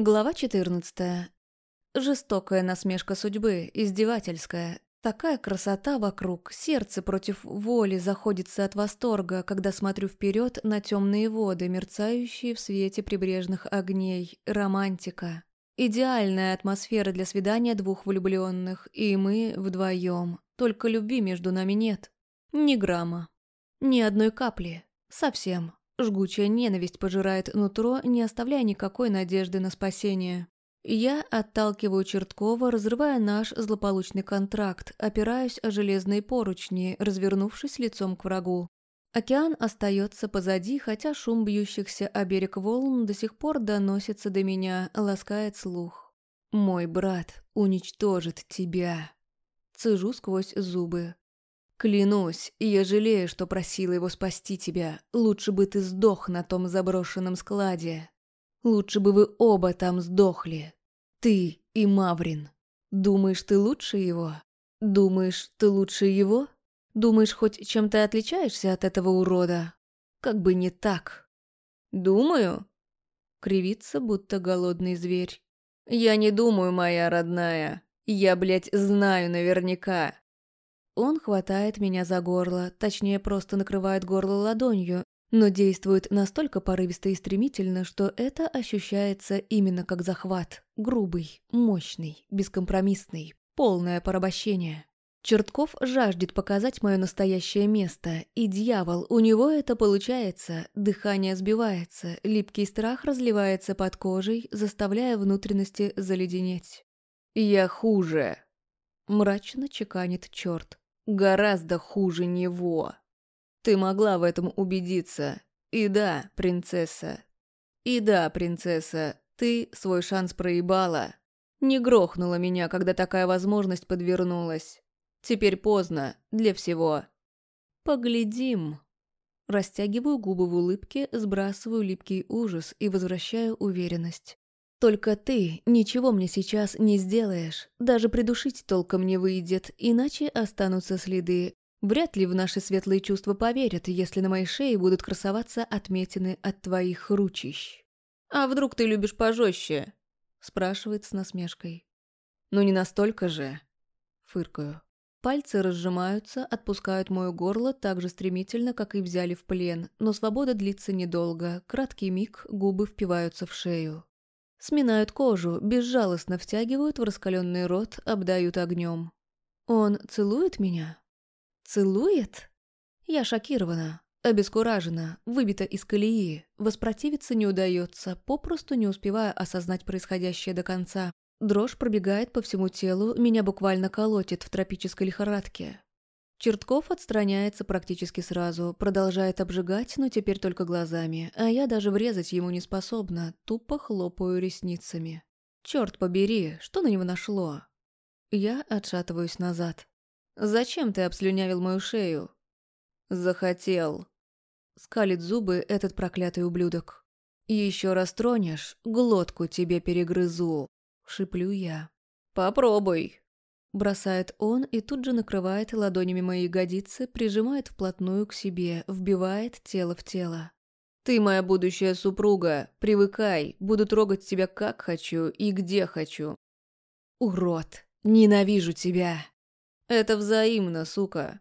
Глава 14. Жестокая насмешка судьбы, издевательская. Такая красота вокруг, сердце против воли заходится от восторга, когда смотрю вперед на темные воды, мерцающие в свете прибрежных огней. Романтика. Идеальная атмосфера для свидания двух влюбленных, и мы вдвоем. Только любви между нами нет. Ни грамма. Ни одной капли. Совсем. Жгучая ненависть пожирает нутро, не оставляя никакой надежды на спасение. Я отталкиваю Черткова, разрывая наш злополучный контракт, опираюсь о железные поручни, развернувшись лицом к врагу. Океан остается позади, хотя шум бьющихся о берег волн до сих пор доносится до меня, ласкает слух. «Мой брат уничтожит тебя». Цежу сквозь зубы. Клянусь, я жалею, что просила его спасти тебя. Лучше бы ты сдох на том заброшенном складе. Лучше бы вы оба там сдохли. Ты и Маврин. Думаешь, ты лучше его? Думаешь, ты лучше его? Думаешь, хоть чем-то отличаешься от этого урода? Как бы не так. Думаю. Кривится, будто голодный зверь. Я не думаю, моя родная. Я, блядь, знаю наверняка. Он хватает меня за горло, точнее, просто накрывает горло ладонью, но действует настолько порывисто и стремительно, что это ощущается именно как захват. Грубый, мощный, бескомпромиссный, полное порабощение. Чертков жаждет показать мое настоящее место, и дьявол, у него это получается, дыхание сбивается, липкий страх разливается под кожей, заставляя внутренности заледенеть. «Я хуже», — мрачно чеканит черт гораздо хуже него. Ты могла в этом убедиться. И да, принцесса. И да, принцесса, ты свой шанс проебала. Не грохнула меня, когда такая возможность подвернулась. Теперь поздно, для всего. Поглядим. Растягиваю губы в улыбке, сбрасываю липкий ужас и возвращаю уверенность. Только ты ничего мне сейчас не сделаешь, даже придушить толком не выйдет, иначе останутся следы. Вряд ли в наши светлые чувства поверят, если на моей шее будут красоваться отметины от твоих ручищ. «А вдруг ты любишь пожестче?» – спрашивает с насмешкой. «Ну не настолько же». Фыркаю. Пальцы разжимаются, отпускают мое горло так же стремительно, как и взяли в плен, но свобода длится недолго. Краткий миг, губы впиваются в шею. Сминают кожу, безжалостно втягивают в раскаленный рот, обдают огнем. Он целует меня? Целует? Я шокирована, обескуражена, выбита из колеи. Воспротивиться не удается, попросту не успевая осознать происходящее до конца. Дрожь пробегает по всему телу, меня буквально колотит в тропической лихорадке. Чертков отстраняется практически сразу, продолжает обжигать, но теперь только глазами, а я даже врезать ему не способна, тупо хлопаю ресницами. Черт побери, что на него нашло? Я отшатываюсь назад. «Зачем ты обслюнявил мою шею?» «Захотел». Скалит зубы этот проклятый ублюдок. «Еще раз тронешь, глотку тебе перегрызу», — шиплю я. «Попробуй», Бросает он и тут же накрывает ладонями мои ягодицы, прижимает вплотную к себе, вбивает тело в тело. «Ты моя будущая супруга, привыкай, буду трогать тебя как хочу и где хочу». «Урод, ненавижу тебя!» «Это взаимно, сука».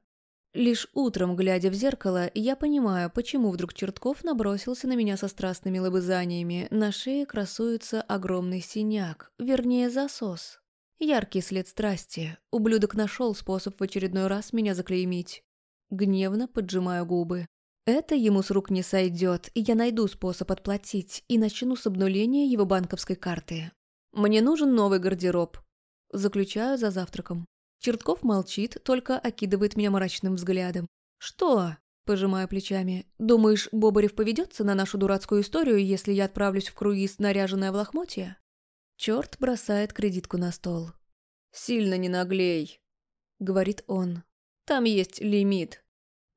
Лишь утром, глядя в зеркало, я понимаю, почему вдруг Чертков набросился на меня со страстными лобызаниями. На шее красуется огромный синяк, вернее засос. Яркий след страсти. Ублюдок нашел способ в очередной раз меня заклеймить. Гневно поджимаю губы. Это ему с рук не сойдет, и я найду способ отплатить и начну с обнуления его банковской карты. Мне нужен новый гардероб. Заключаю за завтраком. Чертков молчит, только окидывает меня мрачным взглядом. «Что?» – пожимаю плечами. «Думаешь, Бобарев поведется на нашу дурацкую историю, если я отправлюсь в круиз, наряженная в лохмотья?» Черт бросает кредитку на стол. «Сильно не наглей», — говорит он. «Там есть лимит».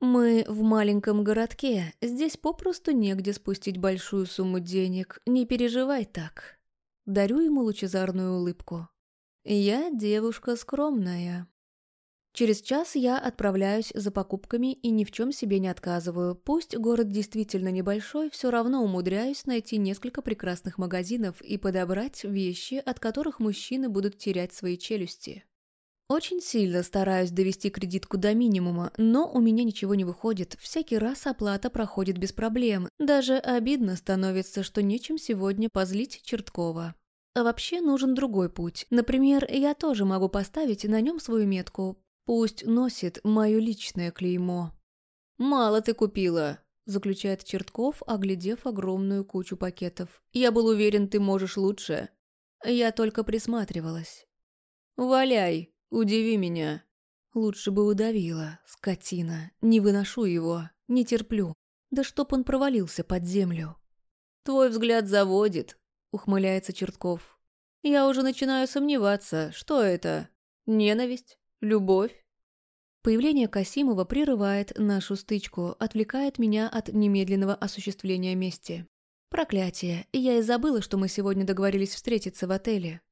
«Мы в маленьком городке, здесь попросту негде спустить большую сумму денег, не переживай так». Дарю ему лучезарную улыбку. «Я девушка скромная». Через час я отправляюсь за покупками и ни в чем себе не отказываю. Пусть город действительно небольшой, все равно умудряюсь найти несколько прекрасных магазинов и подобрать вещи, от которых мужчины будут терять свои челюсти. Очень сильно стараюсь довести кредитку до минимума, но у меня ничего не выходит. Всякий раз оплата проходит без проблем. Даже обидно становится, что нечем сегодня позлить Черткова. А вообще нужен другой путь. Например, я тоже могу поставить на нем свою метку. Пусть носит мое личное клеймо. «Мало ты купила», – заключает Чертков, оглядев огромную кучу пакетов. «Я был уверен, ты можешь лучше». Я только присматривалась. «Валяй, удиви меня». Лучше бы удавила, скотина. Не выношу его, не терплю. Да чтоб он провалился под землю. «Твой взгляд заводит», — ухмыляется Чертков. «Я уже начинаю сомневаться, что это? Ненависть? Любовь? Появление Касимова прерывает нашу стычку, отвлекает меня от немедленного осуществления мести. Проклятие, я и забыла, что мы сегодня договорились встретиться в отеле.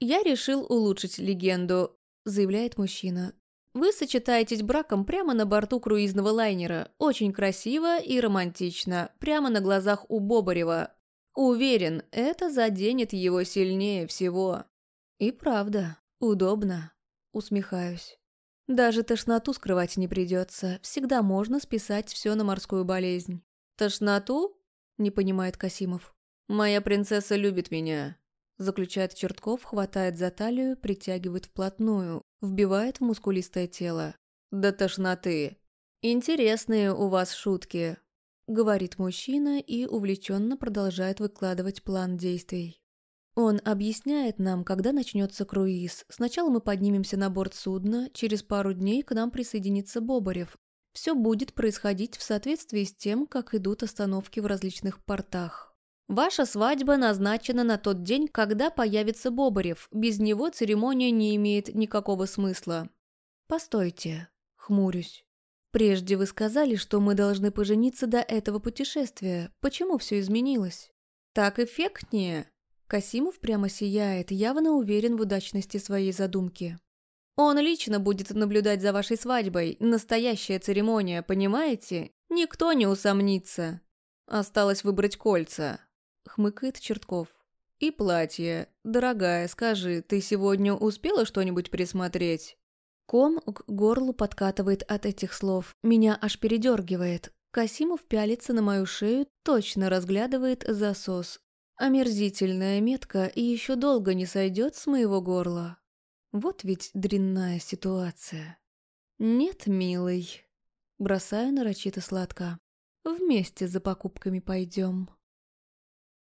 «Я решил улучшить легенду», — заявляет мужчина. «Вы сочетаетесь браком прямо на борту круизного лайнера. Очень красиво и романтично, прямо на глазах у Бобарева. Уверен, это заденет его сильнее всего». И правда, удобно. Усмехаюсь. Даже тошноту скрывать не придется. Всегда можно списать все на морскую болезнь. Тошноту? Не понимает Касимов. Моя принцесса любит меня. Заключает Чертков, хватает за талию, притягивает вплотную, вбивает в мускулистое тело. До тошноты. Интересные у вас шутки. Говорит мужчина и увлеченно продолжает выкладывать план действий. Он объясняет нам, когда начнется круиз. Сначала мы поднимемся на борт судна, через пару дней к нам присоединится Бобарев. Все будет происходить в соответствии с тем, как идут остановки в различных портах. Ваша свадьба назначена на тот день, когда появится Бобарев. Без него церемония не имеет никакого смысла. Постойте, хмурюсь. Прежде вы сказали, что мы должны пожениться до этого путешествия. Почему все изменилось? Так эффектнее. Касимов прямо сияет, явно уверен в удачности своей задумки. «Он лично будет наблюдать за вашей свадьбой. Настоящая церемония, понимаете? Никто не усомнится. Осталось выбрать кольца», — хмыкает Чертков. «И платье. Дорогая, скажи, ты сегодня успела что-нибудь присмотреть?» Ком к горлу подкатывает от этих слов. Меня аж передергивает. Касимов пялится на мою шею, точно разглядывает засос. Омерзительная метка и еще долго не сойдет с моего горла. Вот ведь дрянная ситуация. Нет, милый. Бросаю нарочито сладко. Вместе за покупками пойдем.